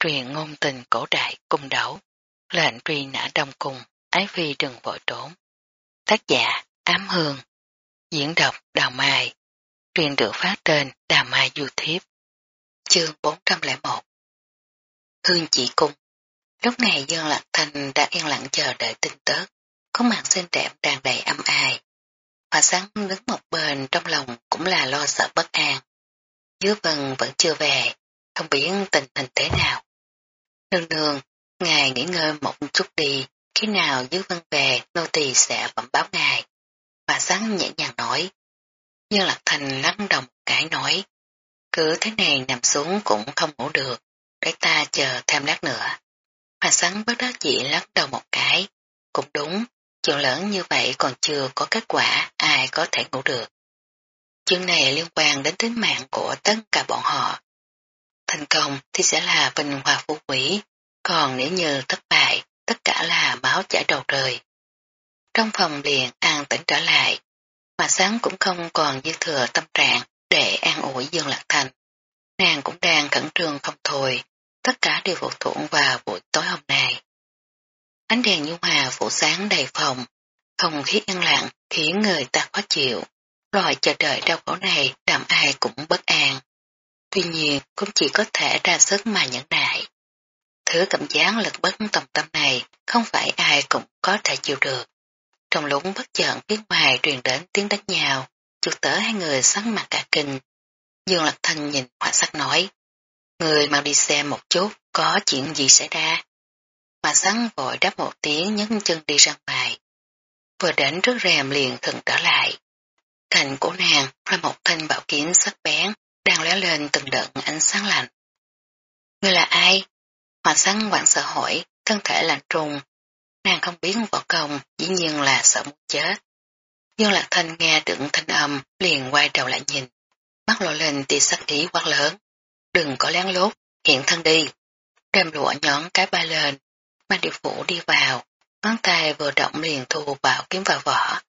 truyền ngôn tình cổ đại cung đấu, lệnh truy nã đông cung, ái phi đừng vội trốn. Tác giả Ám Hương, diễn đọc Đào Mai, truyền được phát trên Đào Mai YouTube. Chương 401 Hương chỉ cung Lúc này Dương Lạc Thành đã yên lặng chờ đợi tin tức, có mặt xinh đẹp tràn đầy âm ai. Hòa sáng đứng một bên trong lòng cũng là lo sợ bất an. Dưới vân vẫn chưa về, không biết tình hình thế nào. Nương nương, ngài nghỉ ngơi một chút đi, khi nào dưới vân về, nô tỳ sẽ bẩm báo ngài. Bà sáng nhẹ nhàng nói. Nhưng Lạc Thành lắng đồng cái nói. Cứ thế này nằm xuống cũng không ngủ được, để ta chờ thêm lát nữa. Bà sáng bất đắc dĩ lắc đầu một cái. Cũng đúng, chuyện lớn như vậy còn chưa có kết quả, ai có thể ngủ được. Chuyện này liên quan đến tính mạng của tất cả bọn họ. Thành công thì sẽ là vinh hoa phú quý, còn nếu như thất bại, tất cả là báo trả đầu trời. Trong phòng liền an tĩnh trở lại, mà sáng cũng không còn dư thừa tâm trạng để an ủi Dương Lạc Thành. Nàng cũng đang khẩn trương không thôi, tất cả đều phụ thuộc vào buổi tối hôm nay. Ánh đèn nhu hòa phủ sáng đầy phòng, không khí yên lặng khiến người ta khó chịu. Loại chờ đợi đau khổ này làm ai cũng bất an. Tuy nhiên cũng chỉ có thể ra sức mà nhẫn nại. Thứ cảm giác lực bất tòng tâm này không phải ai cũng có thể chịu được. Trong lúc bất chợt phía ngoài truyền đến tiếng đánh nhào chuột tớ hai người sắc mặt cả kinh. Dương Lạc Thanh nhìn họa sắc nói, Người mau đi xem một chút, có chuyện gì xảy ra. Mà sắn vội đáp một tiếng nhấn chân đi ra ngoài. Vừa đến trước rèm liền thần trở lại. thành của nàng là một thanh bảo kiếm sắc bén, đang lóe lên từng đợt ánh sáng lạnh. Ngươi là ai? Hòa sáng quảng sợ hỏi, thân thể lạnh trùng. Nàng không biết võ công, dĩ nhiên là sợ muốn chết. Dương Lạc Thanh nghe được thanh âm, liền quay đầu lại nhìn. Mắt lộ lên tia sắc ý quát lớn. Đừng có lén lốt, hiện thân đi. Đem lụa nhón cái ba lên, mang điệp phủ đi vào, ngón tay vừa động liền thu bảo kiếm vào vỏ.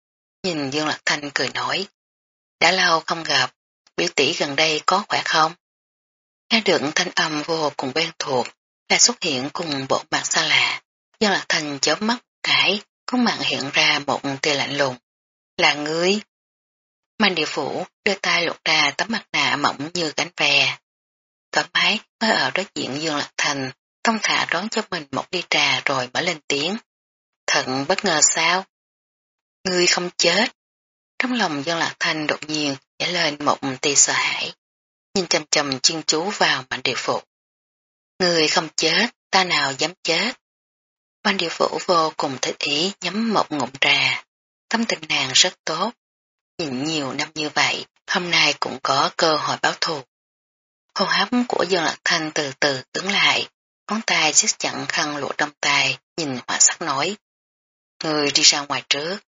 Nhìn Dương Lạc Thanh cười nói, đã lâu không gặp, biểu tỷ gần đây có khỏe không? Nghe được thanh âm vô cùng quen thuộc, là xuất hiện cùng bộ mặt xa lạ. Dương Lạc thành chớp mắt cái, có mặt hiện ra một tia lạnh lùng. Là ngươi. Mạnh địa phủ đưa tay lột ra tấm mặt nạ mỏng như cánh ve. Thoải mái mới ở đối diện Dương Lạc Thành, thông thả đón cho mình một ly trà rồi mở lên tiếng. Thận bất ngờ sao? Ngươi không chết. Trong lòng dân Lạc thanh đột nhiên nhảy lên một tia sợ hãi. Nhìn chầm chầm chuyên chú vào mạnh địa phục. người không chết, ta nào dám chết. Mạnh địa phủ vô cùng thích ý nhắm một ngụm trà. Tâm tình nàng rất tốt. Nhìn nhiều năm như vậy, hôm nay cũng có cơ hội báo thù. Hô hấp của dân Lạc Thanh từ từ cứng lại, ngón tay siết chặn khăn lụa trong tay, nhìn họa sắc nói. Người đi ra ngoài trước.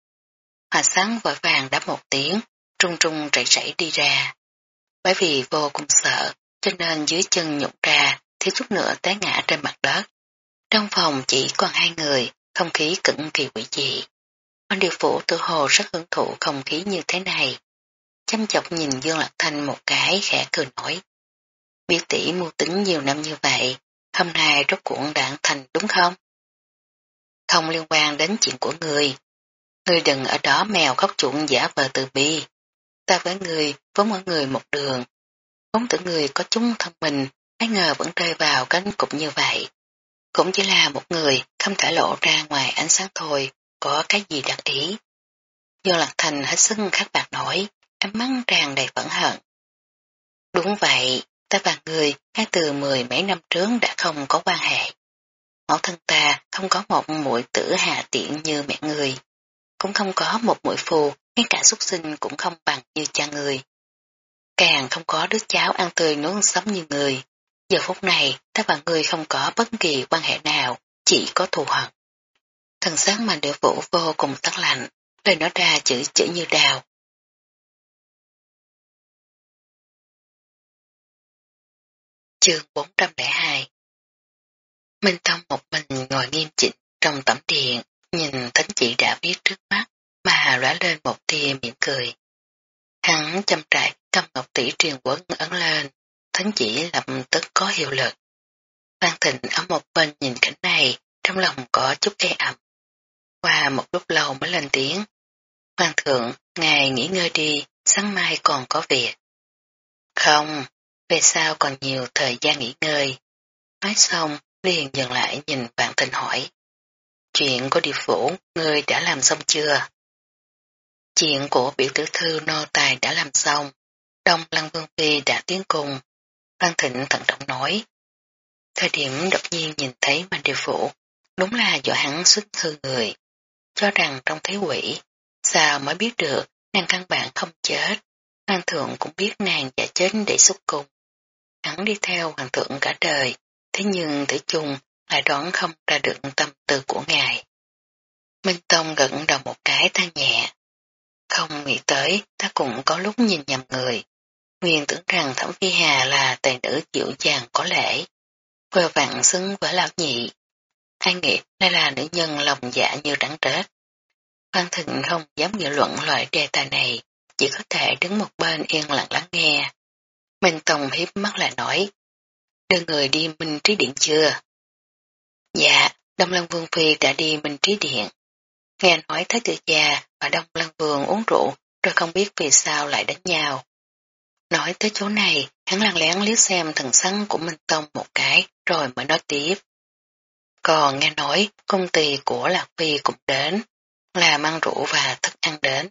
Hòa sáng vội vàng đáp một tiếng, trung trung rảy rảy đi ra. Bởi vì vô cùng sợ, cho nên dưới chân nhục ra, thiếu chút nữa té ngã trên mặt đất. Trong phòng chỉ còn hai người, không khí cực kỳ quỷ dị. Quan điều phủ tự hồ rất hưởng thụ không khí như thế này. Chăm chọc nhìn Dương Lạc Thanh một cái khẽ cười nổi biểu tỷ mưu tính nhiều năm như vậy, hôm nay rốt cuộn đạn thành đúng không? Không liên quan đến chuyện của người. Người đừng ở đó mèo khóc chuộng giả vờ từ bi. Ta với người vốn mọi người một đường. Vốn tưởng người có chúng thông minh, ai ngờ vẫn rơi vào cánh cục như vậy. Cũng chỉ là một người không thể lộ ra ngoài ánh sáng thôi, có cái gì đặc ý. Do lạc thành hết sức khắc bạc nổi, ánh mắt tràn đầy phẫn hận. Đúng vậy, ta và người ngay từ mười mấy năm trước đã không có quan hệ. Mẫu thân ta không có một mũi tử hạ tiện như mẹ người, cũng không có một mũi phù, ngay cả xuất sinh cũng không bằng như cha người. Càng không có đứa cháu ăn tươi nuốt sống như người. Giờ phút này, ta và người không có bất kỳ quan hệ nào, chỉ có thù hận. Thần sáng mà địa vũ vô cùng tắt lạnh, lời nói ra chữ chữ như đào, Chương 402 Minh Tông một mình ngồi nghiêm chỉnh trong tẩm điện, nhìn thánh chỉ đã biết trước mắt, mà lóe lên một tia mỉm cười. Hắn chăm trại cầm ngọc tỷ truyền quấn ấn lên, thánh chỉ lập tức có hiệu lực. Phan Thịnh ở một bên nhìn cảnh này, trong lòng có chút e ẩm. Qua một lúc lâu mới lên tiếng. Hoàng thượng, ngài nghỉ ngơi đi, sáng mai còn có việc. Không, về sau còn nhiều thời gian nghỉ ngơi. Nói xong, liền dừng lại nhìn Vạn Thịnh hỏi. Chuyện của địa phủ, ngươi đã làm xong chưa? Chuyện của biểu tử thư nô tài đã làm xong. Đông Lăng Vương Phi đã tiến cùng. Văn Thịnh thận trọng nói. Thời điểm đột nhiên nhìn thấy mạnh địa phủ, đúng là do hắn xuất hư người. Cho rằng trong thế quỷ, sao mới biết được nàng căn bản không chết. Hoàng thượng cũng biết nàng đã chết để xuất cung. Hắn đi theo hoàng thượng cả đời, thế nhưng tử chung lại đoán không ra được tâm tư của ngài. Minh Tông gật đầu một cái than nhẹ. Không nghĩ tới ta cũng có lúc nhìn nhầm người. Nguyên tưởng rằng Thẩm Phi Hà là tài nữ dịu dàng có lễ. Vừa vặn xứng với lão nhị. Ai nghĩ đây là nữ nhân lòng dạ như trắng trết. Phan Thịnh không dám nghị luận loại đề tài này, chỉ có thể đứng một bên yên lặng lắng nghe. Minh Tông hiếp mắt lại nói, đưa người đi Minh Trí Điện chưa? Dạ, Đông Lăng Vương Phi đã đi Minh Trí Điện. Nghe nói Thái tử Gia và Đông Lăng Vương uống rượu rồi không biết vì sao lại đánh nhau. Nói tới chỗ này, hắn lặng lén liếc xem thần sắn của Minh Tông một cái rồi mới nói tiếp. Còn nghe nói công ty của Lạc Phi cũng đến, là mang rượu và thức ăn đến.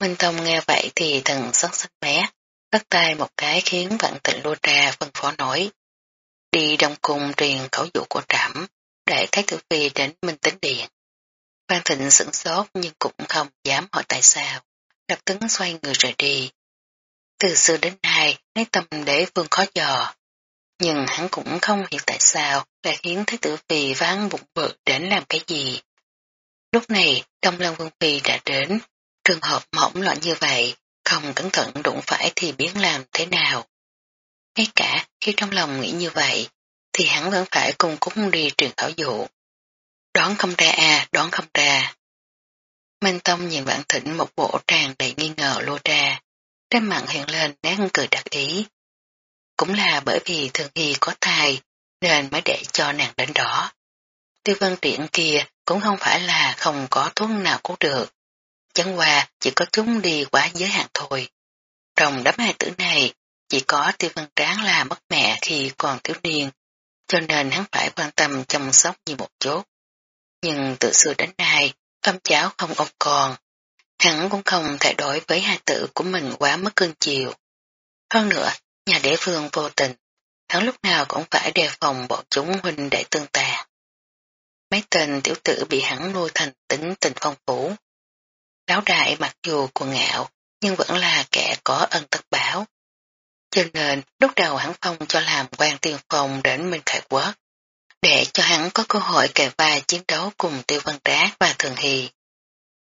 Minh Tông nghe vậy thì thần sắc sắc mé bắt tay một cái khiến vạn tịnh lua ra phân phó nổi Đi trong cung truyền khẩu dụ của trảm, để Thái Tử Phi đến Minh Tính Điện. Phan Thịnh sửng sốt nhưng cũng không dám hỏi tại sao, lập tức xoay người rời đi. Từ xưa đến nay, lấy tâm đế vương khó dò. Nhưng hắn cũng không hiểu tại sao lại khiến Thái tử Phi ván bụng bự đến làm cái gì. Lúc này, Đông Lăng Vương Phi đã đến, trường hợp mỏng loạn như vậy, không cẩn thận đụng phải thì biến làm thế nào. Ngay cả khi trong lòng nghĩ như vậy, thì hắn vẫn phải cùng cúng đi truyền khảo dụ. Đoán không ra à, đoán không ra. Minh Tông nhìn bản thỉnh một bộ tràn đầy nghi ngờ lô ra, trên mặt hiện lên nét cười đặc ý. Cũng là bởi vì thường hy có thai, nên mới để cho nàng đến đó. Tiêu vân triển kia cũng không phải là không có thuốc nào cứu được. Chẳng qua chỉ có chúng đi quá giới hạn thôi. Trong đám hai tử này, chỉ có tiêu văn tráng là mất mẹ khi còn thiếu niên, cho nên hắn phải quan tâm chăm sóc như một chút. Nhưng từ xưa đến nay, ông cháu không ông còn, hắn cũng không thể đổi với hai tử của mình quá mất cương chiều. Hơn nữa, nhà đế phương vô tình, hắn lúc nào cũng phải đề phòng bọn chúng huynh để tương tàn. Mấy tên tiểu tử bị hắn nuôi thành tính tình phong phú. Lão đại mặc dù cuồng ngạo, nhưng vẫn là kẻ có ân tất báo. Cho nên lúc đầu hắn phong cho làm quan tiên phong đến Minh Khải Quốc, để cho hắn có cơ hội kề vai chiến đấu cùng Tiêu Văn Trác và Thường hì.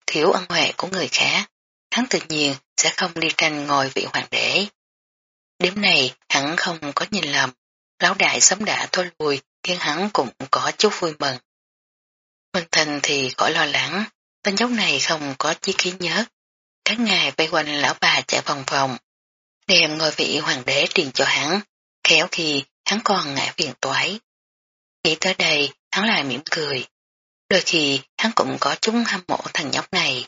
Thiếu ân huệ của người khác, hắn tự nhiên sẽ không đi tranh ngồi vị hoàng đế. Điểm này hắn không có nhìn lầm, lão đại sớm đã thôi lùi khiến hắn cũng có chút vui mừng. Minh Thành thì khỏi lo lắng, tên dốc này không có chi khí nhớ. Các ngài vây quanh lão bà chạy vòng vòng, đem ngôi vị hoàng đế truyền cho hắn, khéo khi hắn còn ngã phiền toái. Nghĩ tới đây, hắn lại mỉm cười. Đôi khi hắn cũng có chúng hâm mộ thằng nhóc này.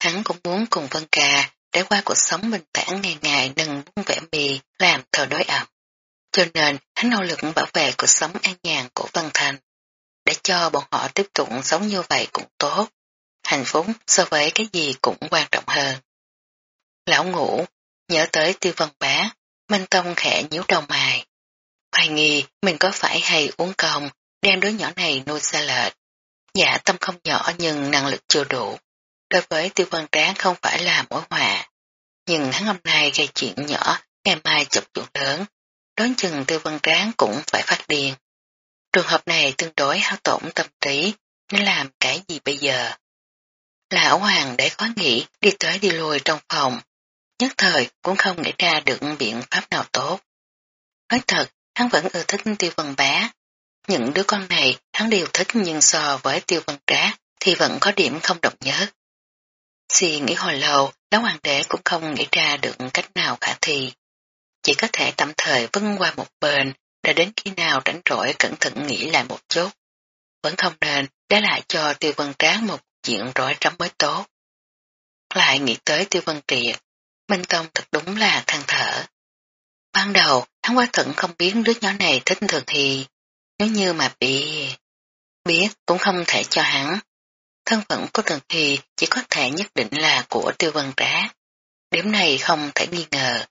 Hắn cũng muốn cùng Vân Ca trải qua cuộc sống bình thản ngày ngày đừng muốn vẽ mì làm thờ đối ẩm. Cho nên hắn nỗ lực bảo vệ cuộc sống an nhàn của Vân Thành. Để cho bọn họ tiếp tục sống như vậy cũng tốt. Hạnh phúc so với cái gì cũng quan trọng hơn. Lão ngủ, nhớ tới tiêu văn bá, Minh Tông khẽ nhíu đầu mài. Hoài nghi mình có phải hay uống công, đem đứa nhỏ này nuôi xa lệch. Dạ tâm không nhỏ nhưng năng lực chưa đủ. Đối với tiêu văn tráng không phải là mối hòa. Nhưng hắn hôm nay gây chuyện nhỏ, ngày mai chụp chuyện lớn. Đoán chừng tiêu văn tráng cũng phải phát điên. Trường hợp này tương đối hao tổn tâm trí, nên làm cái gì bây giờ? Lão hoàng để khó nghĩ đi tới đi lui trong phòng, nhất thời cũng không nghĩ ra được biện pháp nào tốt. Nói thật, hắn vẫn ưa thích tiêu vân bá. Những đứa con này hắn đều thích nhưng so với tiêu vân trá thì vẫn có điểm không đồng nhất. Suy nghĩ hồi lâu, lão hoàng đế cũng không nghĩ ra được cách nào khả thi. Chỉ có thể tạm thời vân qua một bên đã đến khi nào rảnh rỗi cẩn thận nghĩ lại một chút. Vẫn không nên để lại cho tiêu vân tráng một chuyện rối rắm mới tốt. Lại nghĩ tới tiêu vân triệt, Minh Tông thật đúng là than thở. Ban đầu, hắn quá thận không biết đứa nhỏ này thích thường thì, nếu như mà bị biết cũng không thể cho hắn. Thân phận của thường thì chỉ có thể nhất định là của tiêu vân trá. Điểm này không thể nghi ngờ.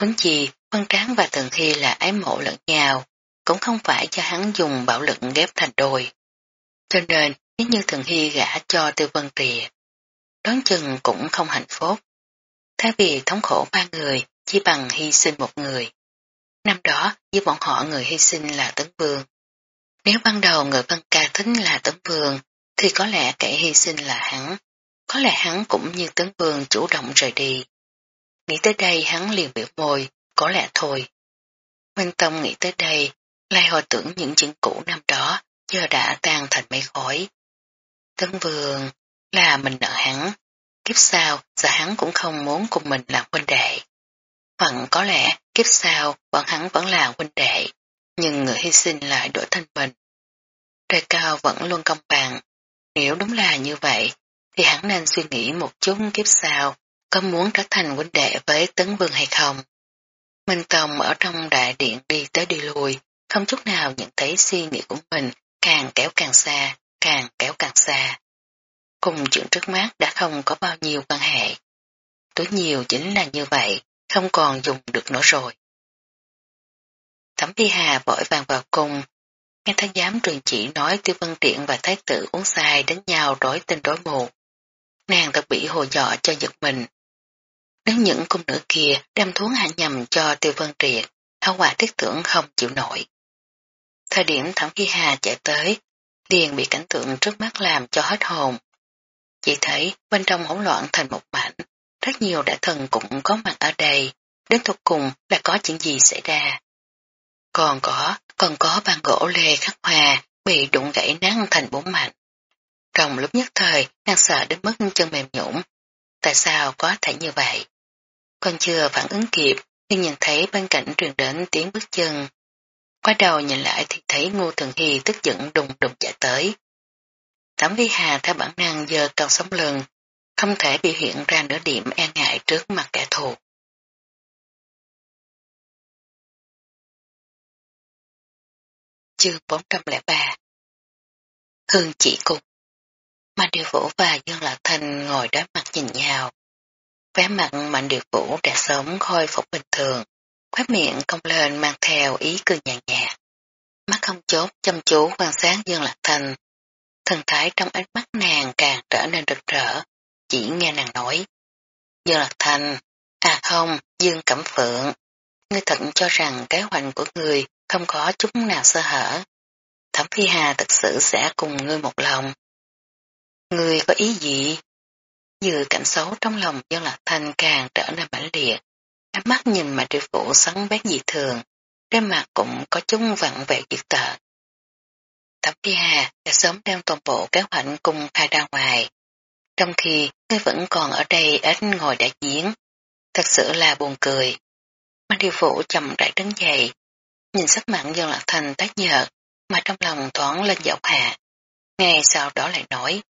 huống chi, Vân Tráng và Thường Hy là ái mộ lẫn nhau, cũng không phải cho hắn dùng bạo lực ghép thành đôi. Cho nên, nếu như Thường Hy gả cho Tiêu Vân Trìa, đoán chừng cũng không hạnh phúc. Thay vì thống khổ ba người, chỉ bằng hy sinh một người. Năm đó, với bọn họ người hy sinh là Tấn Vương. Nếu ban đầu người Văn Ca thính là Tấn Vương, thì có lẽ kẻ hy sinh là hắn. Có lẽ hắn cũng như Tấn Vương chủ động rời đi. Nghĩ tới đây hắn liền biểu môi, có lẽ thôi. Minh Tông nghĩ tới đây, lại hồi tưởng những chuyện cũ năm đó, giờ đã tan thành mây khói. Tấn Vương là mình nợ hắn, kiếp sau giờ hắn cũng không muốn cùng mình làm huynh đệ. Hoặc có lẽ kiếp sau bọn hắn vẫn là huynh đệ, nhưng người hy sinh lại đổi thành mình. Trời cao vẫn luôn công bằng, nếu đúng là như vậy, thì hắn nên suy nghĩ một chút kiếp sau có muốn trở thành huynh đệ với Tấn Vương hay không. Minh Tông ở trong đại điện đi tới đi lui, không chút nào nhận thấy suy nghĩ của mình càng kéo càng xa, càng kéo càng xa. Cùng chuyện trước mắt đã không có bao nhiêu quan hệ. Tối nhiều chính là như vậy, không còn dùng được nữa rồi. Thẩm Phi Hà vội vàng vào cung, nghe thái giám truyền chỉ nói tiêu vân tiện và thái tử uống sai đến nhau đối tên đối mù. Nàng thật bị hồ dọ cho giật mình. Nếu những cung nữ kia đem thuốc hạ nhầm cho tiêu vân triệt, hậu quả thiết tưởng không chịu nổi. Thời điểm Thẩm Phi Hà chạy tới, liền bị cảnh tượng trước mắt làm cho hết hồn. Chỉ thấy bên trong hỗn loạn thành một mảnh, rất nhiều đại thần cũng có mặt ở đây, đến thuộc cùng là có chuyện gì xảy ra. Còn có, còn có bàn gỗ lê khắc hoa bị đụng gãy nát thành bốn mảnh. Trong lúc nhất thời, nàng sợ đến mức chân mềm nhũng. Tại sao có thể như vậy? Còn chưa phản ứng kịp, nhưng nhìn thấy bên cạnh truyền đến tiếng bước chân. Qua đầu nhìn lại thì thấy Ngô Thường Hy tức giận đùng đùng chạy tới. Thẩm Vi Hà theo bản năng giờ cần sống lưng, không thể biểu hiện ra nửa điểm e ngại trước mặt kẻ thù. Chương 403 Hương chỉ cục Mạnh Điều Vũ và Dương Lạc Thanh ngồi đối mặt nhìn nhau. Vé mặt Mạnh Điều Vũ đã sớm khôi phục bình thường, khóe miệng cong lên mang theo ý cười nhàn nhạt. Mắt không chốt chăm chú quan sát Dương Lạc Thanh. Thần thái trong ánh mắt nàng càng trở nên rực rỡ, chỉ nghe nàng nói. Dương Lạc Thanh, à không, Dương Cẩm Phượng, ngươi thận cho rằng kế hoạch của ngươi không có chút nào sơ hở. Thẩm Phi Hà thật sự sẽ cùng ngươi một lòng. Ngươi có ý gì? Dự cảnh xấu trong lòng Dương lạc thanh càng trở nên mãnh liệt. Ánh mắt nhìn mà triệu phụ sắn bét dị thường, trên mặt cũng có chung vặn vẹo diệt tợn. Thẩm Phi Hà đã sớm đem toàn bộ kế hoạch cùng khai ra ngoài. Trong khi ngươi vẫn còn ở đây ít ngồi đã diễn, thật sự là buồn cười. Mang điều phủ chậm rãi đứng dậy, nhìn sắc mặn dân lạc thành tác nhợt, mà trong lòng thoáng lên dạo hạ. Ngay sau đó lại nói,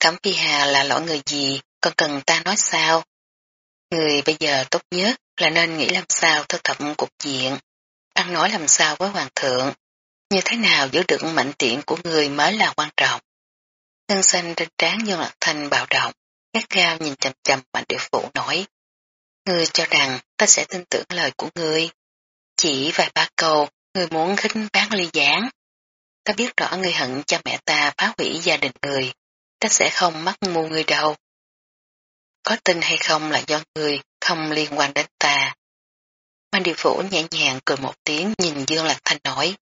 Thẩm Phi Hà là lỗi người gì, còn cần ta nói sao? Người bây giờ tốt nhất là nên nghĩ làm sao thu thập cục diện, ăn nói làm sao với hoàng thượng, như thế nào giữ được mạnh tiện của người mới là quan trọng. Ngân xanh trên trán Dương Lạc Thanh bạo động, gắt gao nhìn chầm chầm mạnh địa phủ nói. Ngươi cho rằng ta sẽ tin tưởng lời của ngươi. Chỉ vài ba câu, ngươi muốn khinh bán ly gián. Ta biết rõ ngươi hận cha mẹ ta phá hủy gia đình người, ta sẽ không mắc mua ngươi đâu. Có tin hay không là do ngươi, không liên quan đến ta. mạnh điều phủ nhẹ nhàng cười một tiếng nhìn Dương Lạc Thanh nói.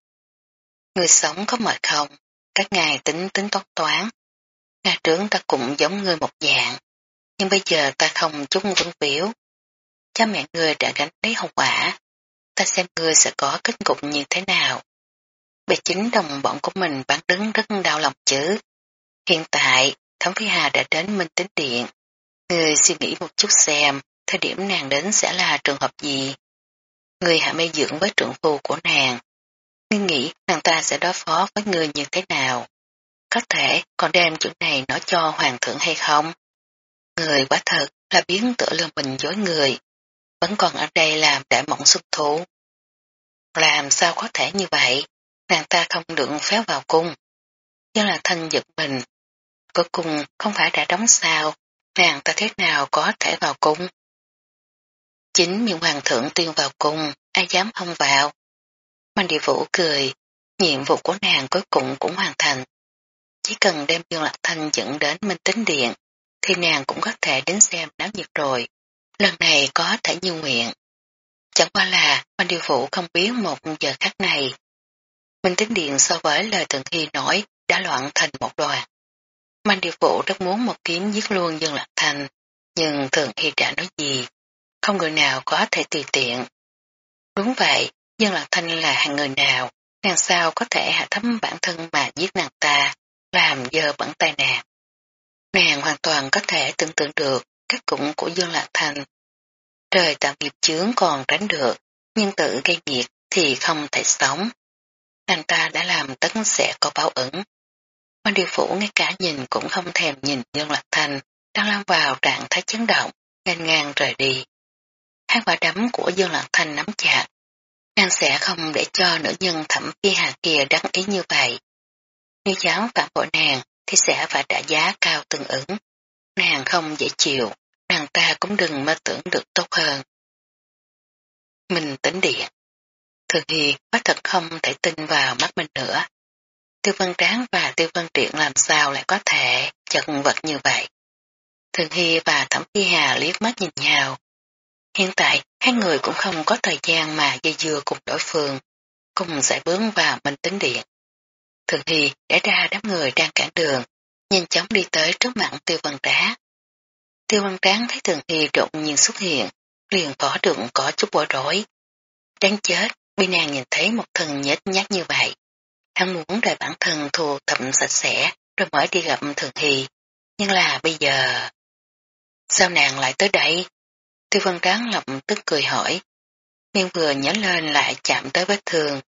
Người sống có mệt không? Các ngài tính tính toán toán. Ngày trưởng ta cũng giống ngươi một dạng. Nhưng bây giờ ta không chút vững biểu. Cha mẹ ngươi đã gánh lấy hậu quả. Ta xem ngươi sẽ có kết cục như thế nào. Bề chính đồng bọn của mình bán đứng rất đau lòng chứ. Hiện tại, Thẩm Phi Hà đã đến Minh Tính Điện. Người suy nghĩ một chút xem, thời điểm nàng đến sẽ là trường hợp gì. Người hạ mê dưỡng với trưởng phu của nàng, ngươi nghĩ nàng ta sẽ đối phó với người như thế nào? Có thể còn đem chuyện này nói cho hoàng thượng hay không? Người quá thật là biến tựa lương mình dối người, vẫn còn ở đây làm đại mộng xuất thủ. Làm sao có thể như vậy? Nàng ta không được phép vào cung. Nhưng là thanh giật mình. Cuối cùng không phải đã đóng sao, nàng ta thế nào có thể vào cung? Chính miệng hoàng thượng tuyên vào cung, ai dám không vào. Mạnh địa vũ cười, nhiệm vụ của nàng cuối cùng cũng hoàn thành. Chỉ cần đem Dương Lạc Thanh dẫn đến Minh Tính Điện, thì nàng cũng có thể đến xem náo nhiệt rồi. Lần này có thể như nguyện. Chẳng qua là Mạnh địa vũ không biết một giờ khác này. Minh Tính Điện so với lời Thượng Hy nói đã loạn thành một đoàn. Mạnh địa vũ rất muốn một kiếm giết luôn Dương Lạc Thanh, nhưng Thượng Hy đã nói gì, không người nào có thể tùy tiện. Đúng vậy, Dương Lạc Thanh là hàng người nào, nàng sao có thể hạ thấm bản thân mà giết nàng ta, làm dơ bẩn tay nàng. Nàng hoàn toàn có thể tưởng tượng được các cụng của Dương Lạc Thanh. Trời tạo nghiệp chướng còn tránh được, nhưng tự gây nghiệp thì không thể sống. Nàng ta đã làm tấn sẽ có báo ứng. Quan điều phủ ngay cả nhìn cũng không thèm nhìn Dương Lạc Thanh đang lao vào trạng thái chấn động, ngang ngang rời đi. Hai quả đấm của Dương Lạc Thanh nắm chặt, Nàng sẽ không để cho nữ nhân thẩm phi hà kia đắng ý như vậy. Nếu dám phản bội nàng thì sẽ phải trả giá cao tương ứng. Nàng không dễ chịu, nàng ta cũng đừng mơ tưởng được tốt hơn. Mình tính điện. Thường Hi quá thật không thể tin vào mắt mình nữa. Tiêu Văn Tráng và Tiêu Văn Triện làm sao lại có thể chật vật như vậy. Thường hi và Thẩm Phi Hà liếc mắt nhìn nhau, Hiện tại, hai người cũng không có thời gian mà dây dưa cùng đối phương, cùng giải bướng vào minh tính điện. Thường Hy đã ra đám người đang cản đường, nhanh chóng đi tới trước mặt tiêu văn trá. Tiêu văn tráng thấy Thường Hy đột nhiên xuất hiện, liền có đựng có chút bối rối. Đáng chết, bị nàng nhìn thấy một thân nhếch nhát như vậy. Hắn muốn đợi bản thân thu thậm sạch sẽ, rồi mới đi gặp Thường Hy. Nhưng là bây giờ... Sao nàng lại tới đây? Tiêu Văn Tráng lập tức cười hỏi. Miên vừa nhớ lên lại chạm tới vết thương.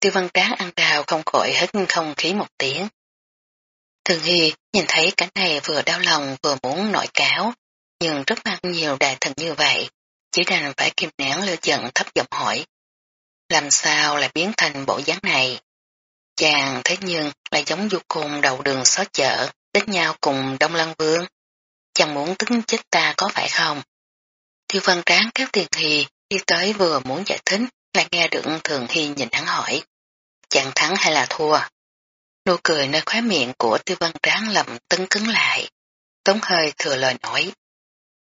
Tiêu Văn Tráng ăn đào không khỏi hết không khí một tiếng. Thường Hy nhìn thấy cảnh này vừa đau lòng vừa muốn nổi cáo, nhưng rất mang nhiều đại thần như vậy, chỉ đành phải kiềm nén lửa giận thấp giọng hỏi. Làm sao lại biến thành bộ dáng này? Chàng thế nhưng lại giống du cùng đầu đường xó chợ, đánh nhau cùng Đông Lăng Vương. Chàng muốn tính chết ta có phải không? Tiêu văn tráng kéo tiền hì đi tới vừa muốn giải thích lại nghe được thường hy nhìn hắn hỏi. Chẳng thắng hay là thua? Nụ cười nơi khóe miệng của tiêu văn tráng lầm tấn cứng lại. Tống hơi thừa lời nói.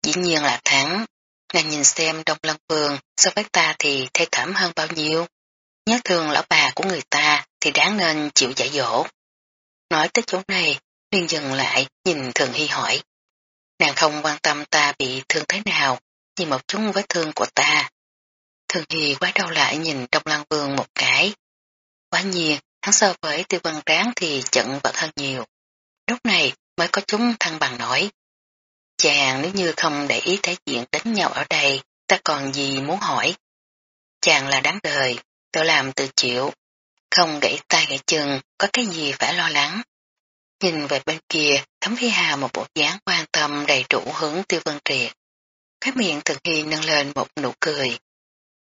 Dĩ nhiên là thắng. Nàng nhìn xem Đông Lân Vương so với ta thì thê thảm hơn bao nhiêu. Nhớ thương lão bà của người ta thì đáng nên chịu giải dỗ. Nói tới chỗ này, liền dừng lại nhìn Thường Hy hỏi. Nàng không quan tâm ta bị thương thế nào, nhìn một chút vết thương của ta. Thường Hy quay đầu lại nhìn trong lăng vương một cái. Quá nhiên, hắn so với tiêu văn tráng thì chận vật hơn nhiều. Lúc này mới có chúng thăng bằng nổi. Chàng nếu như không để ý thể diện đánh nhau ở đây, ta còn gì muốn hỏi. Chàng là đáng đời, tự làm tự chịu, không gãy tay gãy chân, có cái gì phải lo lắng. Nhìn về bên kia, thấm phi hà một bộ dáng quan tâm đầy đủ hướng tiêu vân triệt. Cái miệng thường hy nâng lên một nụ cười.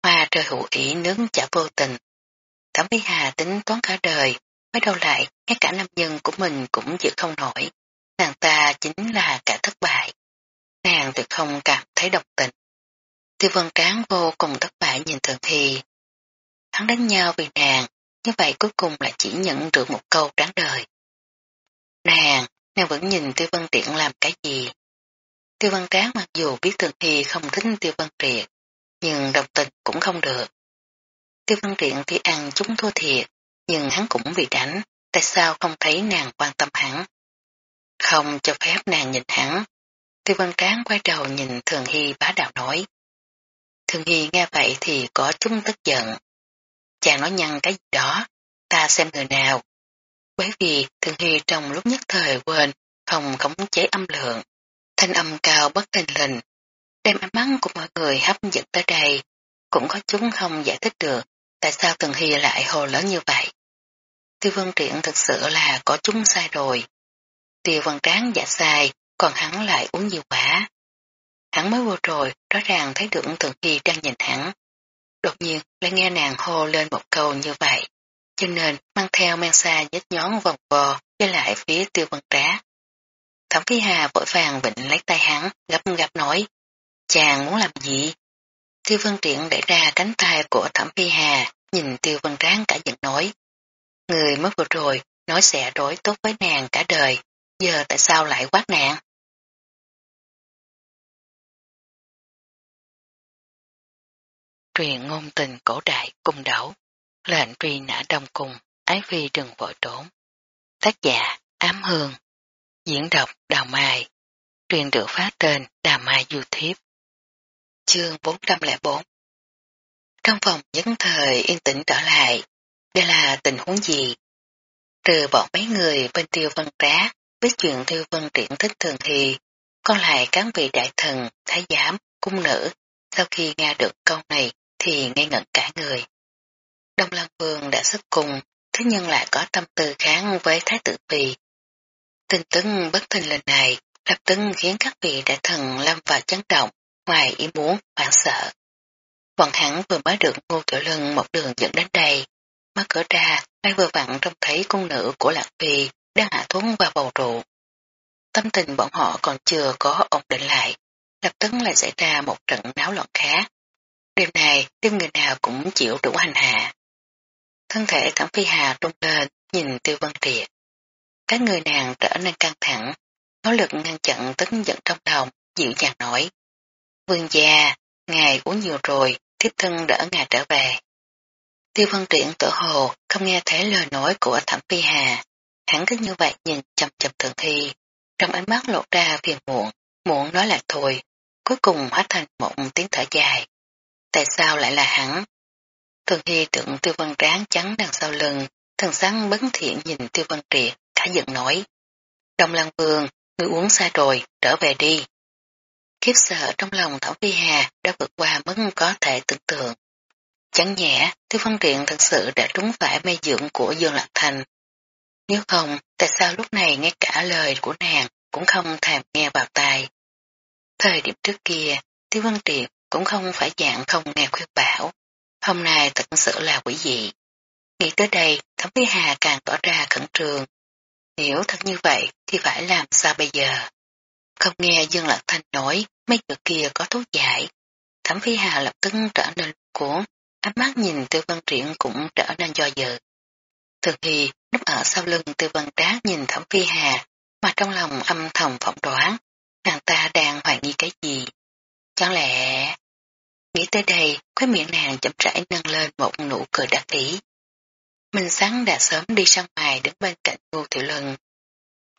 Hoa trời hữu ý nướng chả vô tình. Thẩm Mỹ Hà tính toán cả đời, mới đâu lại, ngay cả nam nhân của mình cũng giữ không nổi. Nàng ta chính là cả thất bại. Nàng tuyệt không cảm thấy độc tình. Tiêu vân tráng vô cùng thất bại nhìn thường hy. Hắn đánh nhau vì nàng, như vậy cuối cùng là chỉ nhận được một câu tráng đời. Nàng, nàng vẫn nhìn tiêu vân tiện làm cái gì? Tiêu văn tráng mặc dù biết thường hy không thích tiêu văn triệt, nhưng độc tình cũng không được. Tiêu văn triệt thì ăn chúng thua thiệt, nhưng hắn cũng bị đánh, tại sao không thấy nàng quan tâm hắn? Không cho phép nàng nhìn hắn. Tiêu văn tráng quay đầu nhìn thường hy bá đạo nói. Thường hy nghe vậy thì có chút tức giận. Chàng nói nhăn cái gì đó, ta xem người nào. Bởi vì thường hy trong lúc nhất thời quên, không khống chế âm lượng, thanh âm cao bất tình lình, đem ánh mắt của mọi người hấp dẫn tới đây, cũng có chúng không giải thích được tại sao Tần Hy lại hồ lớn như vậy? Tiêu Vân Triển thực sự là có chúng sai rồi. Tiêu Vân Tráng giả sai, còn hắn lại uống nhiều quá. Hắn mới vô rồi, rõ ràng thấy được Tần Hy đang nhìn hắn. Đột nhiên lại nghe nàng hô lên một câu như vậy, cho nên mang theo men xa nhếch nhón vòng vò với lại phía Tiêu Vân Trá. Thẩm Phi Hà vội vàng vịnh lấy tay hắn, gấp gấp nói, chàng muốn làm gì? Tiêu Vân Triển đẩy ra cánh tay của Thẩm Phi Hà, nhìn Tiêu Vân Tráng cả giận nói. Người mới vừa rồi nói sẽ đối tốt với nàng cả đời, giờ tại sao lại quát nàng? Truyền ngôn tình cổ đại cung đấu, lệnh truy nã đông cung, ái phi đừng vội trốn. Tác giả Ám Hương, diễn đọc Đào Mai, truyền được phát trên Đào Mai YouTube. Chương 404 Trong phòng nhấn thời yên tĩnh trở lại, đây là tình huống gì? Trừ bọn mấy người bên tiêu vân trá, biết chuyện tiêu vân triển thích thường thì, còn lại cán vị đại thần, thái giám, cung nữ, sau khi nghe được câu này thì ngây ngẩn cả người. Đông lan Vương đã xuất cùng, thế nhưng lại có tâm tư kháng với Thái tử Phi. Tin tức bất thình lần này lập tức khiến các vị đại thần lâm vào chấn động, ngoài ý muốn, hoảng sợ. Bọn hắn vừa mới được ngô tiểu lưng một đường dẫn đến đây, mở cửa ra, ngay vừa vặn trông thấy cung nữ của Lạc Phi đang hạ thuốc vào bầu rượu. Tâm tình bọn họ còn chưa có ổn định lại, lập tức lại xảy ra một trận náo loạn khác. Đêm này, đêm người nào cũng chịu đủ hành hạ. Thân thể thẩm phi hà trung lên, nhìn tiêu vân triệt. Các người nàng trở nên căng thẳng, nỗ lực ngăn chặn tức giận trong lòng, dịu dàng nói. Vương gia, ngài uống nhiều rồi, thiếp thân đỡ ngài trở về. Tiêu văn triển tự hồ không nghe thấy lời nói của thẩm phi hà. Hắn cứ như vậy nhìn chầm chầm thường thi, trong ánh mắt lộ ra phiền muộn, muộn nói là thôi, cuối cùng hóa thành một tiếng thở dài. Tại sao lại là hắn? Thường Hy tưởng tiêu văn tráng trắng đằng sau lưng, thần sáng bấn thiện nhìn tiêu văn triệt, cả giận nói. Đông Lăng Vương, ngươi uống xa rồi, trở về đi. Khiếp sợ trong lòng Thảo Phi Hà đã vượt qua mức có thể tưởng tượng. Chẳng nhẽ, tiêu văn triện thật sự đã trúng phải mê dưỡng của Dương Lạc Thành. Nếu không, tại sao lúc này ngay cả lời của nàng cũng không thèm nghe vào tai. Thời điểm trước kia, tiêu văn triệt cũng không phải dạng không nghe khuyên bảo. Hôm nay thật sự là quỷ dị. Nghĩ tới đây, Thẩm Phi Hà càng tỏ ra khẩn trương. Nếu thật như vậy thì phải làm sao bây giờ? Không nghe Dương Lạc Thanh nói mấy chữ kia có thuốc giải. Thẩm Phi Hà lập tức trở nên cuốn, ánh mắt nhìn Tư Văn Triển cũng trở nên do dự. Thường thì lúc ở sau lưng Tư Văn Trác nhìn Thẩm Phi Hà mà trong lòng âm thầm phỏng đoán nàng ta đang hoài nghi cái gì. Chẳng lẽ... Nghĩ tới đây, khóe miệng nàng chậm rãi nâng lên một nụ cười đặc ý. Minh sáng đã sớm đi ra ngoài đứng bên cạnh Ngô Tiểu Lân.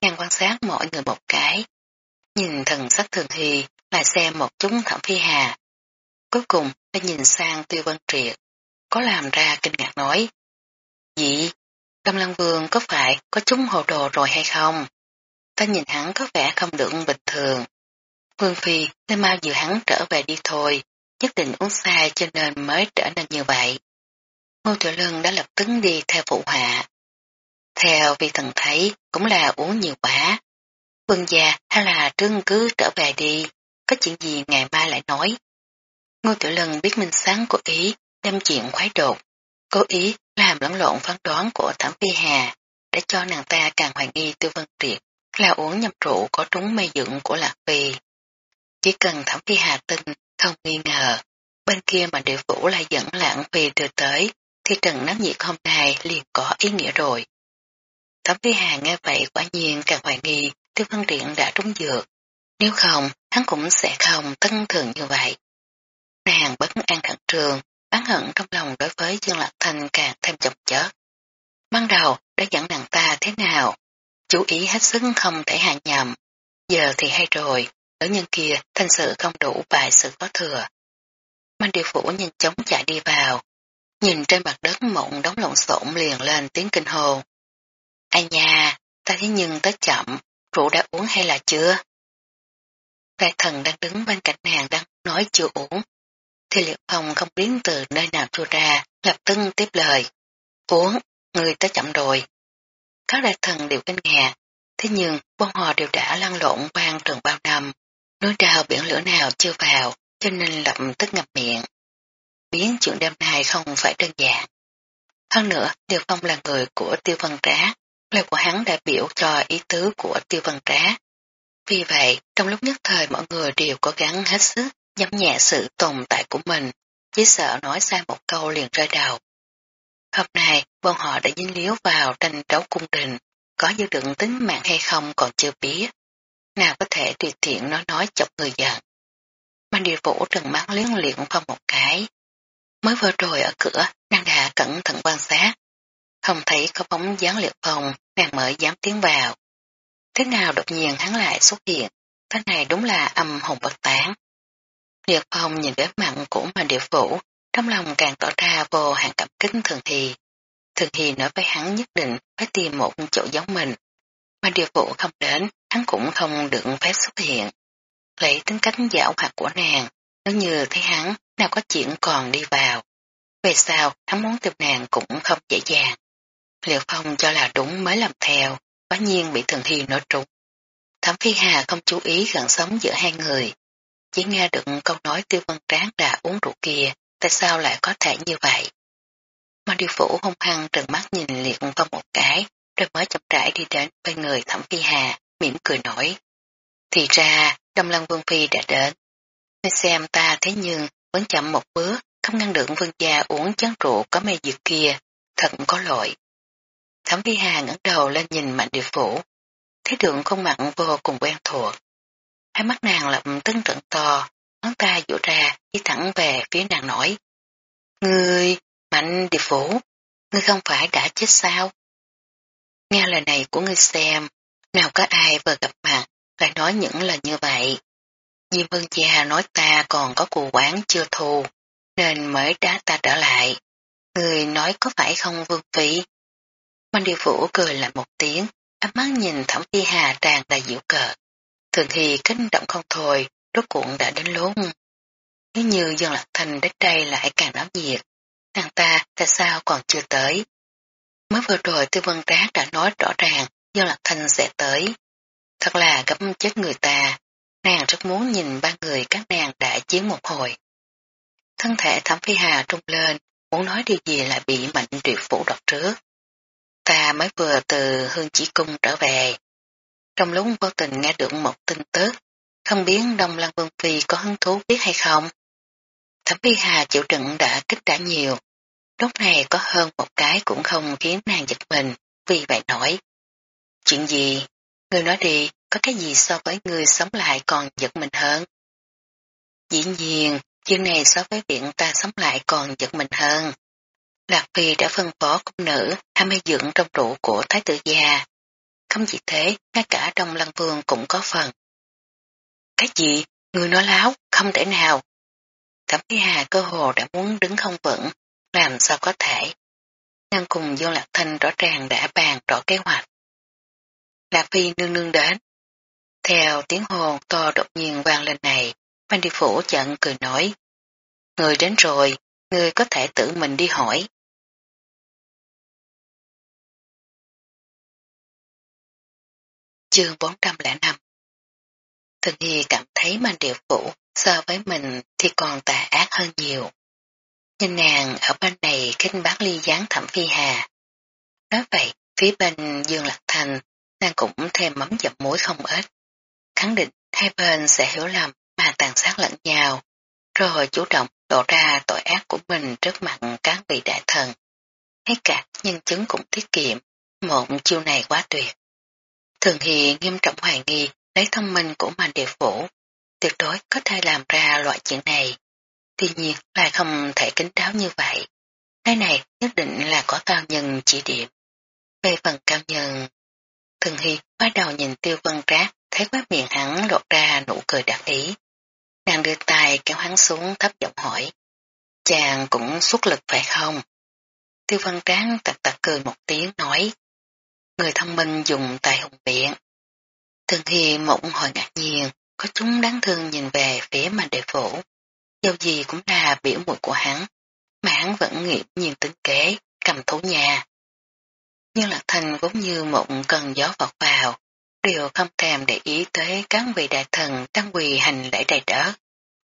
Nàng quan sát mọi người một cái. Nhìn thần sắc thường thì lại xem một chúng thẩm phi hà. Cuối cùng đã nhìn sang tiêu vân triệt. Có làm ra kinh ngạc nói. Dị, Tâm Lăng Vương có phải có chúng hồ đồ rồi hay không? Ta nhìn hắn có vẻ không được bình thường. Vương Phi nên mau dự hắn trở về đi thôi, nhất định uống sai cho nên mới trở nên như vậy. Ngô Tiểu Lân đã lập tức đi theo phụ họa. Theo vì thần thấy cũng là uống nhiều quá. Vương gia hay là trưng cứ trở về đi, có chuyện gì ngày mai lại nói. Ngô Tiểu Lân biết Minh Sáng cố ý đem chuyện khoái đột, cố ý làm lẫn lộn phán đoán của Thẩm Phi Hà để cho nàng ta càng hoài nghi Tiêu Vân Triệt là uống nhầm rượu có trúng mê dựng của Lạc Phi. Chỉ cần Thẩm Phi Hà tin, không nghi ngờ, bên kia mà địa phủ lại dẫn Lạc Phi đưa tới thì trần náo nhiệt hôm nay liền có ý nghĩa rồi. Thẩm Phi Hà nghe vậy quả nhiên càng hoài nghi Tiêu Văn Điện đã trúng dược. Nếu không, hắn cũng sẽ không tân thường như vậy. Nàng bất an thẳng trường, bán hận trong lòng đối với Dương Lạc Thanh càng thêm chọc chớt. Ban đầu đã dẫn nàng ta thế nào, chú ý hết sức không thể hạ nhầm. Giờ thì hay rồi, nữ nhân kia thanh sự không đủ bài sự có thừa. Mang điều phủ nhanh chóng chạy đi vào, Nhìn trên mặt đất mộng đóng lộn xộn liền lên tiếng kinh hồ. Ai nha, ta thế nhưng tới chậm, rượu đã uống hay là chưa? Đại thần đang đứng bên cạnh nàng đang nói chưa uống. Thì liệu phong không biết từ nơi nào chui ra, lập tức tiếp lời. Uống, người tới chậm rồi. Các đại thần đều kinh ngạc, thế nhưng bọn họ đều đã lăn lộn quan trường bao năm, núi trào biển lửa nào chưa vào, cho nên lập tức ngập miệng. Biến chuyện đêm nay không phải đơn giản. Hơn nữa, Tiêu Phong là người của Tiêu Văn Trá, lời của hắn đại biểu cho ý tứ của Tiêu Văn Trá. Vì vậy, trong lúc nhất thời mọi người đều cố gắng hết sức nhắm nhẹ sự tồn tại của mình, chỉ sợ nói sai một câu liền rơi đầu. Hôm nay, bọn họ đã dính líu vào tranh đấu cung đình, có dư đựng tính mạng hay không còn chưa biết. Nào có thể tùy tiện nói nói chọc người giận. Mang địa vũ trần mắt liếng liện phong một cái. Mới vừa rồi ở cửa, nàng đã cẩn thận quan sát. Không thấy có bóng dáng liệt phòng, nàng mới dám tiến vào. Thế nào đột nhiên hắn lại xuất hiện, thế này đúng là âm hồn bất tán. Liệt phòng nhìn đến mặn của mà địa vũ, trong lòng càng tỏ ra vô hạn cảm kính thường thì. Thường thì nói với hắn nhất định phải tìm một chỗ giống mình. Mà địa phủ không đến, hắn cũng không được phép xuất hiện. Lấy tính cách giả hoạt của nàng, nếu như thấy hắn, nào có chuyện còn đi vào. Về sau, hắn muốn tìm nàng cũng không dễ dàng. Liệu Phong cho là đúng mới làm theo, quá nhiên bị Thường Hy nói trúng. Thẩm Phi Hà không chú ý gần sống giữa hai người. Chỉ nghe được câu nói tiêu vân tráng đã uống rượu kia, tại sao lại có thể như vậy? Mà điều phủ hung hăng trừng mắt nhìn liệt phong một cái, rồi mới chậm rãi đi đến bên người thẩm phi hà, mỉm cười nổi. Thì ra, Đông Lăng Vương Phi đã đến. Nên xem ta thế nhưng vẫn chậm một bước, không ngăn được vương gia uống chén rượu có mê dược kia, thật có lỗi. Thẩm vi hà ngẩng đầu lên nhìn mạnh Điệp phủ, thấy đường khuôn mặt vô cùng quen thuộc. Hai mắt nàng lập tức trận to, ngón tay dụ ra, đi thẳng về phía nàng nói. Ngươi, mạnh điệp phủ, ngươi không phải đã chết sao? Nghe lời này của ngươi xem, nào có ai vừa gặp mặt lại nói những lời như vậy. Diêm Vân Gia nói ta còn có cù quán chưa thù, nên mới đá ta trở lại. Người nói có phải không Vương Phi? Mạnh Điều Vũ cười lại một tiếng, ánh mắt nhìn Thẩm Phi Hà tràn đầy dịu cờ. Thường thì kích động không thôi, rốt cuộn đã đến lúc. Nếu như dân lạc thành đến đây lại càng náo nhiệt, nàng ta tại sao còn chưa tới? Mới vừa rồi tư vân trác đã nói rõ ràng dân lạc thành sẽ tới. Thật là gấm chết người ta, nàng rất muốn nhìn ba người các nàng đã chiến một hồi. Thân thể thẩm phi hà trung lên, muốn nói điều gì là bị mạnh triệu phủ đọc trước. Ta mới vừa từ hương chỉ cung trở về. Trong lúc vô tình nghe được một tin tức, không biết Đông Lăng Vương Phi có hứng thú biết hay không. Thẩm Phi Hà chịu đựng đã kích đã nhiều. Lúc này có hơn một cái cũng không khiến nàng giật mình, vì vậy nói. Chuyện gì? Người nói đi, có cái gì so với người sống lại còn giật mình hơn? Dĩ nhiên, chuyện này so với việc ta sống lại còn giật mình hơn. Lạc Phi đã phân phó cung nữ ham mê dưỡng trong rượu của Thái tử gia. Không chỉ thế, ngay cả trong lăng vương cũng có phần. Cái gì? Người nói láo, không thể nào. Thẩm Thí Hà cơ hồ đã muốn đứng không vững, làm sao có thể. Nàng cùng Dương Lạc Thanh rõ ràng đã bàn rõ kế hoạch. Lạc Phi nương nương đến. Theo tiếng hồn to đột nhiên vang lên này, Văn Đi Phủ chận cười nói. Người đến rồi, người có thể tự mình đi hỏi. Chương 405 Thường Hy cảm thấy Mạnh Điệu Phủ so với mình thì còn tà ác hơn nhiều. Nhìn nàng ở bên này khinh bác ly gián thẩm phi hà. Nói vậy, phía bên Dương Lạc Thành, nàng cũng thêm mắm dập muối không ít. Khẳng định hai bên sẽ hiểu lầm mà tàn sát lẫn nhau, rồi chủ động lộ ra tội ác của mình trước mặt các vị đại thần. hết cả nhân chứng cũng tiết kiệm, một chiêu này quá tuyệt. Thường Hy nghiêm trọng hoài nghi lấy thông minh của mạnh địa phủ, tuyệt đối có thể làm ra loại chuyện này. Tuy nhiên lại không thể kính đáo như vậy. Cái này nhất định là có cao nhân chỉ điểm. Về phần cao nhân, Thường Hy bắt đầu nhìn tiêu vân rác, thấy khóe miệng hắn lột ra nụ cười đặc ý. Nàng đưa tay kéo hắn xuống thấp giọng hỏi. Chàng cũng xuất lực phải không? Tiêu văn tráng tặc tặc cười một tiếng nói. Người thông minh dùng tài hùng biện. Thường Hi mộng hồi ngạc nhiên, có chúng đáng thương nhìn về phía mà đệ phủ. Dâu gì cũng là biểu mùi của hắn. mà hắn vẫn nghiệp nhiên tính kế, cầm thủ nhà. Nhưng Lạc Thành vốn như mộng cần gió vọt vào, đều không thèm để ý tới các vị đại thần đang quỳ hành lễ đầy đỡ.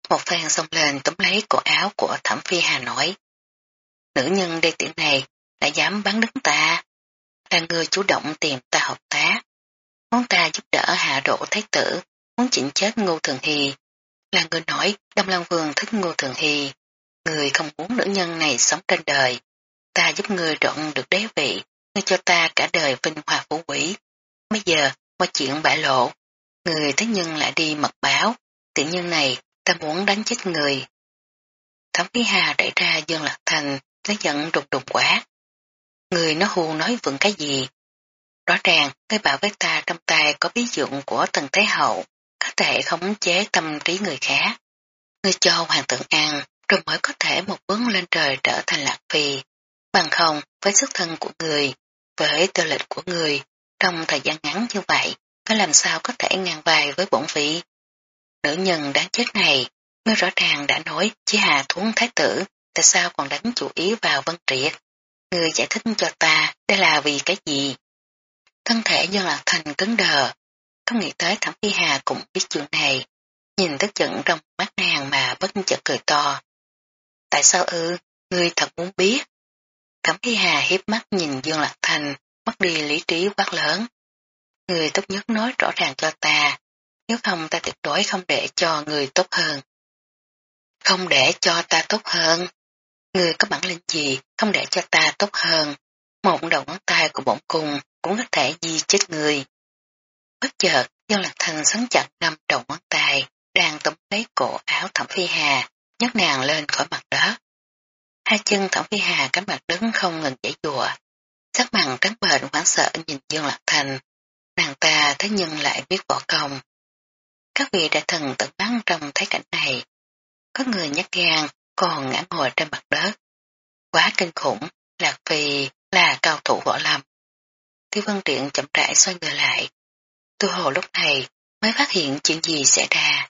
Một phen xông lên túm lấy cổ áo của Thẩm Phi Hà nói. Nữ nhân đê tiểu này đã dám bắn đứng ta, là người chủ động tìm ta hợp tác. Muốn ta giúp đỡ hạ độ thái tử, muốn chỉnh chết Ngô Thường Hy. Là người nói Đông Lan Vương thích Ngô Thường Hy. Người không muốn nữ nhân này sống trên đời. Ta giúp người trọn được đế vị, ngươi cho ta cả đời vinh hoa phú quý. Bây giờ, mọi chuyện bại lộ. Người thế nhân lại đi mật báo. Tiện nhân này, ta muốn đánh chết người. Thẩm Phi Hà đẩy ra Dương Lạc Thành, nó giận đục đục quá. Người nó hù nói vững cái gì? Rõ ràng, cái bảo với ta trong tay có ví dụng của tần Thế Hậu, có thể khống chế tâm trí người khác. người cho hoàng tượng ăn, rồi mới có thể một bước lên trời trở thành lạc phi. Bằng không, với sức thân của người, với tư lịch của người, trong thời gian ngắn như vậy, có làm sao có thể ngang vai với bổn vị. Nữ nhân đáng chết này, ngươi rõ ràng đã nói chỉ hà thuấn thái tử, tại sao còn đánh chủ ý vào vân triệt. Ngươi giải thích cho ta, đây là vì cái gì? Thân thể dân lạc thành cứng đờ, không nghĩ tới thẩm phi hà cũng biết chuyện này, nhìn tức giận trong mắt nàng mà bất chợt cười to. Tại sao ư, ngươi thật muốn biết? Thẩm phi hà hiếp mắt nhìn Dương Lạc Thành, mất đi lý trí quát lớn. Người tốt nhất nói rõ ràng cho ta, nếu không ta tuyệt đối không để cho người tốt hơn. Không để cho ta tốt hơn. Người có bản lĩnh gì không để cho ta tốt hơn. Một đầu ngón tay của bổn cung cũng có thể di chết người. Bất chợt, do lạc thành sấn chặt năm đầu ngón tay, đang tóm lấy cổ áo thẩm phi hà, nhấc nàng lên khỏi mặt đất. Hai chân thẩm phi hà cánh mặt đứng không ngừng giải dùa. Sắc mặt trắng bệnh hoảng sợ nhìn Dương Lạc Thành. Nàng ta thế nhưng lại biết võ công. Các vị đại thần tận bắn trong thấy cảnh này. Có người nhắc gan, còn ngã ngồi trên mặt đất. Quá kinh khủng, Lạc Phi là cao thủ võ lâm. Tiêu Vân Triện chậm rãi xoay người lại. tôi hồ lúc này mới phát hiện chuyện gì xảy ra.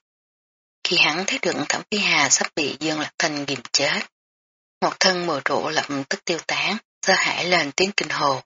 Khi hắn thấy được Thẩm Phi Hà sắp bị Dương Lạc Thanh ghim chết, một thân mùa rượu lập tức tiêu tán, sơ hãi lên tiếng kinh hồ.